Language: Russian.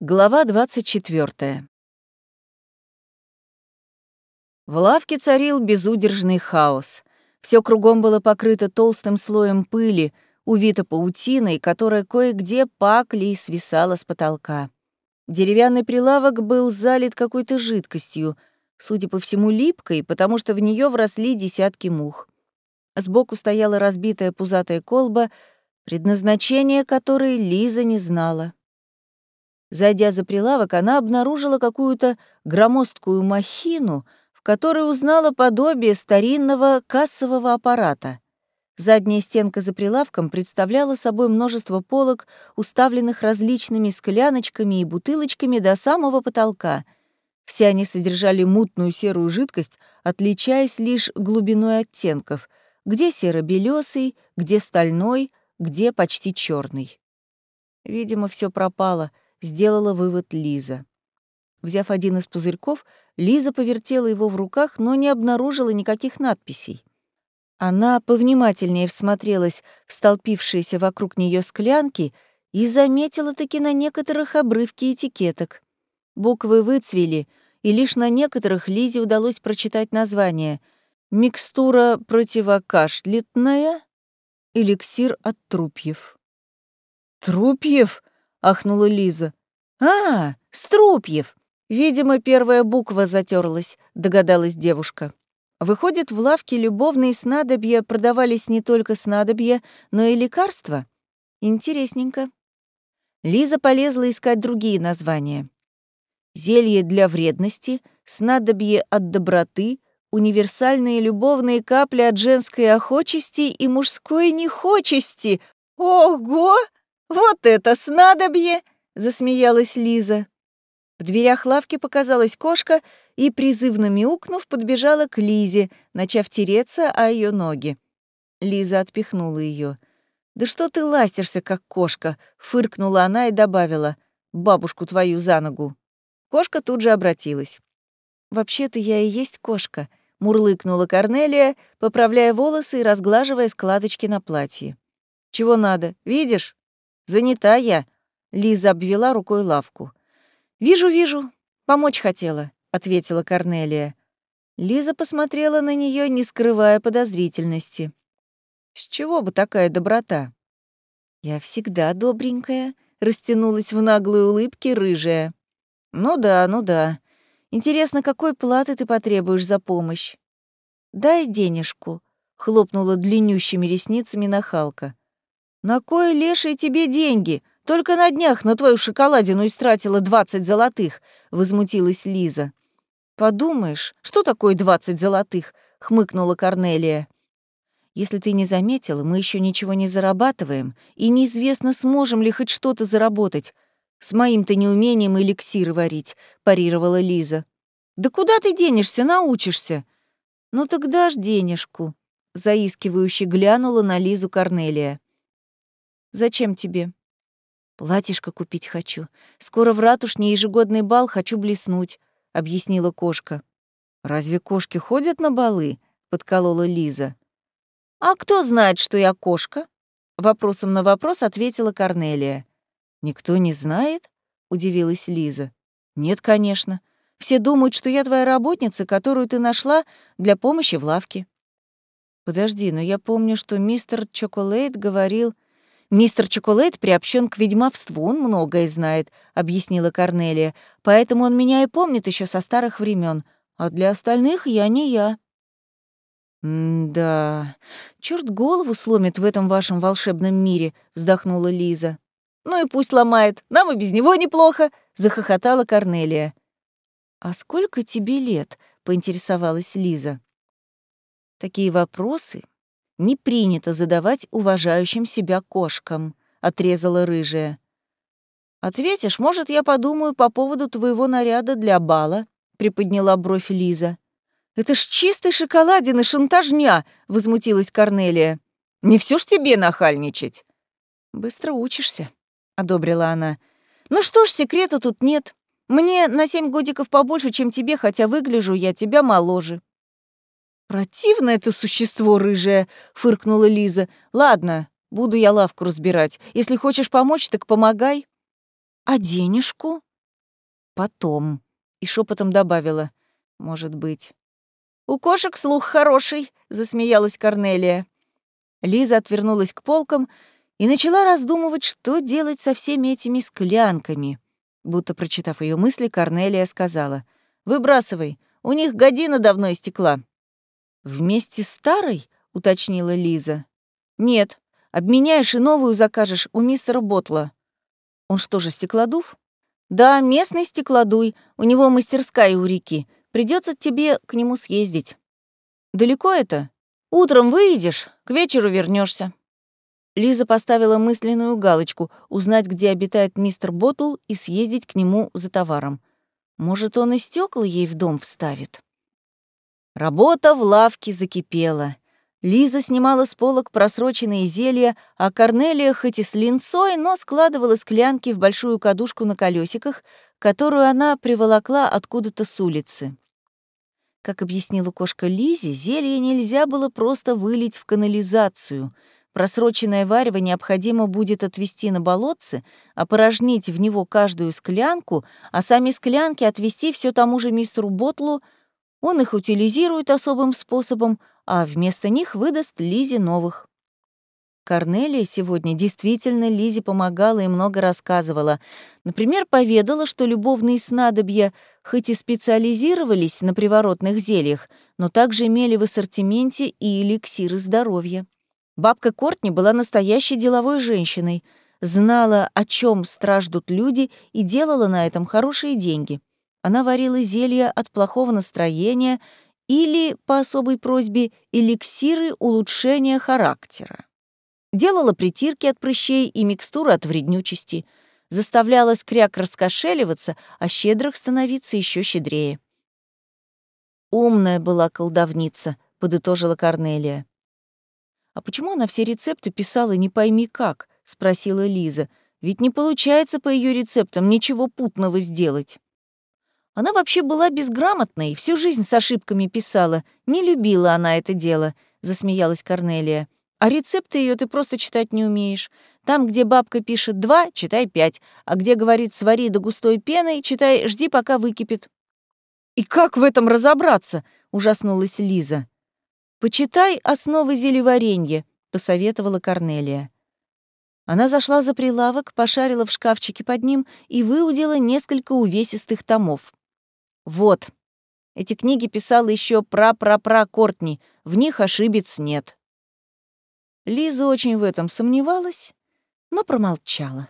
Глава 24. В лавке царил безудержный хаос. Все кругом было покрыто толстым слоем пыли, увито паутиной, которая кое-где пакли и свисала с потолка. Деревянный прилавок был залит какой-то жидкостью, судя по всему, липкой, потому что в нее вросли десятки мух. Сбоку стояла разбитая пузатая колба, предназначение которой Лиза не знала. Зайдя за прилавок, она обнаружила какую-то громоздкую махину, в которой узнала подобие старинного кассового аппарата. Задняя стенка за прилавком представляла собой множество полок, уставленных различными скляночками и бутылочками до самого потолка. Все они содержали мутную серую жидкость, отличаясь лишь глубиной оттенков, где серо-белёсый, где стальной, где почти черный. Видимо, все пропало — сделала вывод Лиза. Взяв один из пузырьков, Лиза повертела его в руках, но не обнаружила никаких надписей. Она повнимательнее всмотрелась в столпившиеся вокруг нее склянки и заметила таки на некоторых обрывки этикеток. Буквы выцвели, и лишь на некоторых Лизе удалось прочитать название «Микстура противокашлятная», «Эликсир от трупьев». «Трупьев?» — ахнула Лиза. «А, Струпьев!» Видимо, первая буква затерлась, догадалась девушка. Выходит, в лавке любовные снадобья продавались не только снадобья, но и лекарства? Интересненько. Лиза полезла искать другие названия. Зелье для вредности, снадобье от доброты, универсальные любовные капли от женской охочести и мужской нехочести. Ого! «Вот это снадобье!» — засмеялась Лиза. В дверях лавки показалась кошка и, призывно мяукнув, подбежала к Лизе, начав тереться о ее ноги. Лиза отпихнула ее. «Да что ты ластишься, как кошка?» — фыркнула она и добавила. «Бабушку твою за ногу». Кошка тут же обратилась. «Вообще-то я и есть кошка», — мурлыкнула Корнелия, поправляя волосы и разглаживая складочки на платье. «Чего надо? Видишь? «Занята я», — Лиза обвела рукой лавку. «Вижу, вижу. Помочь хотела», — ответила Корнелия. Лиза посмотрела на нее, не скрывая подозрительности. «С чего бы такая доброта?» «Я всегда добренькая», — растянулась в наглой улыбке рыжая. «Ну да, ну да. Интересно, какой платы ты потребуешь за помощь?» «Дай денежку», — хлопнула длиннющими ресницами нахалка. «На кой леший тебе деньги? Только на днях на твою шоколадину истратила двадцать золотых», — возмутилась Лиза. «Подумаешь, что такое двадцать золотых?» — хмыкнула Корнелия. «Если ты не заметила, мы еще ничего не зарабатываем, и неизвестно, сможем ли хоть что-то заработать. С моим-то неумением эликсир варить», — парировала Лиза. «Да куда ты денешься, научишься?» «Ну тогда ж денежку», — заискивающе глянула на Лизу Корнелия. Зачем тебе? Платьишко купить хочу. Скоро в ратушне ежегодный бал, хочу блеснуть, объяснила кошка. Разве кошки ходят на балы? подколола Лиза. А кто знает, что я кошка? Вопросом на вопрос ответила Корнелия. Никто не знает? удивилась Лиза. Нет, конечно. Все думают, что я твоя работница, которую ты нашла для помощи в лавке. Подожди, но я помню, что мистер Чоколейт говорил, «Мистер Чоколейт приобщен к ведьмовству, он многое знает», — объяснила Корнелия. «Поэтому он меня и помнит еще со старых времен. А для остальных я не я». «Да, черт голову сломит в этом вашем волшебном мире», — вздохнула Лиза. «Ну и пусть ломает, нам и без него неплохо», — захохотала Корнелия. «А сколько тебе лет?» — поинтересовалась Лиза. Такие вопросы не принято задавать уважающим себя кошкам», — отрезала рыжая. «Ответишь, может, я подумаю по поводу твоего наряда для бала», — приподняла бровь Лиза. «Это ж чистый шоколадин и шантажня!» — возмутилась Корнелия. «Не все ж тебе нахальничать!» «Быстро учишься», — одобрила она. «Ну что ж, секрета тут нет. Мне на семь годиков побольше, чем тебе, хотя выгляжу я тебя моложе». «Противно это существо рыжее», — фыркнула Лиза. «Ладно, буду я лавку разбирать. Если хочешь помочь, так помогай». «А денежку?» потом. И шепотом добавила. Может быть. «У кошек слух хороший», — засмеялась Корнелия. Лиза отвернулась к полкам и начала раздумывать, что делать со всеми этими склянками. Будто прочитав ее мысли, Корнелия сказала. «Выбрасывай, у них година давно истекла». «Вместе с старой?» — уточнила Лиза. «Нет, обменяешь и новую закажешь у мистера Ботла». «Он что же, стеклодув?» «Да, местный стеклодуй, у него мастерская у реки. Придется тебе к нему съездить». «Далеко это?» «Утром выйдешь, к вечеру вернешься. Лиза поставила мысленную галочку узнать, где обитает мистер Боттл, и съездить к нему за товаром. Может, он и стекла ей в дом вставит. Работа в лавке закипела. Лиза снимала с полок просроченные зелья, а Корнелия хоть и с линцой, но складывала склянки в большую кадушку на колесиках, которую она приволокла откуда-то с улицы. Как объяснила кошка Лизе, зелье нельзя было просто вылить в канализацию. Просроченное варево необходимо будет отвести на болотце, опорожнить в него каждую склянку, а сами склянки отвести все тому же мистеру Ботлу — он их утилизирует особым способом, а вместо них выдаст Лизе новых. Корнелия сегодня действительно Лизе помогала и много рассказывала. Например, поведала, что любовные снадобья хоть и специализировались на приворотных зельях, но также имели в ассортименте и эликсиры здоровья. Бабка Кортни была настоящей деловой женщиной, знала, о чем страждут люди и делала на этом хорошие деньги. Она варила зелья от плохого настроения или, по особой просьбе, эликсиры улучшения характера. Делала притирки от прыщей и микстуры от вреднючести, заставляла скряк раскошеливаться, а щедрых становиться еще щедрее. «Умная была колдовница», — подытожила Корнелия. «А почему она все рецепты писала не пойми как?» — спросила Лиза. «Ведь не получается по ее рецептам ничего путного сделать». Она вообще была безграмотной, всю жизнь с ошибками писала. Не любила она это дело, засмеялась Корнелия. А рецепты ее ты просто читать не умеешь. Там, где бабка пишет два, читай пять, а где говорит свари до густой пеной, читай жди, пока выкипит. И как в этом разобраться? ужаснулась Лиза. Почитай основы зелеваренья, посоветовала Корнелия. Она зашла за прилавок, пошарила в шкафчике под ним и выудила несколько увесистых томов. Вот. Эти книги писала еще пра-пра-пра Кортни. В них ошибиц нет. Лиза очень в этом сомневалась, но промолчала.